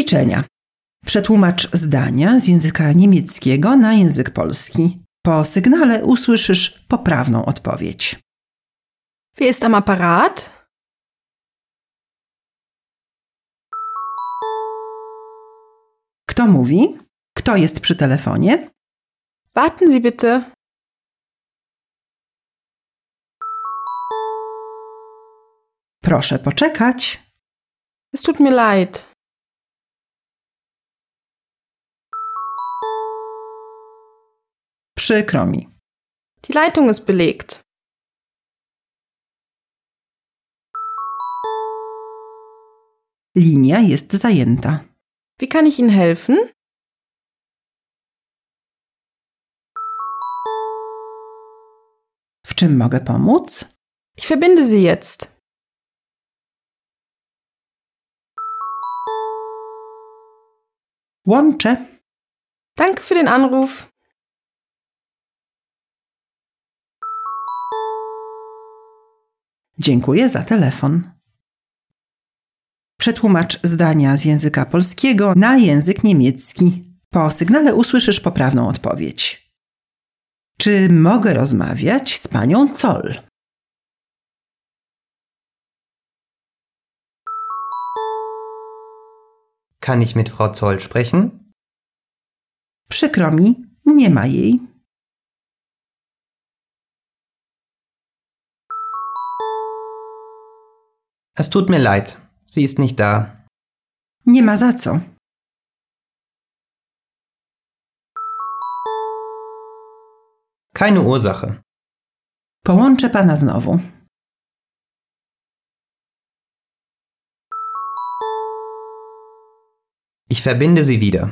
Ćwiczenia. Przetłumacz zdania z języka niemieckiego na język polski. Po sygnale usłyszysz poprawną odpowiedź. Wer ist am Apparat? Kto mówi? Kto jest przy telefonie? Warten Sie bitte. Proszę poczekać. Es tut mir leid. Przykro mi. Die Leitung ist belegt. Linia jest zajęta. Wie kann ich Ihnen helfen? W czym mogę pomóc? Ich verbinde Sie jetzt. Łączę. Danke für den Anruf. Dziękuję za telefon. Przetłumacz zdania z języka polskiego na język niemiecki. Po sygnale usłyszysz poprawną odpowiedź. Czy mogę rozmawiać z panią Zoll? Kann ich mit Frau Zoll sprechen? Przykro mi, nie ma jej. Es tut mir leid, sie ist nicht da. Nie ma za co. Keine Ursache. Połączę pana znowu. Ich verbinde sie wieder.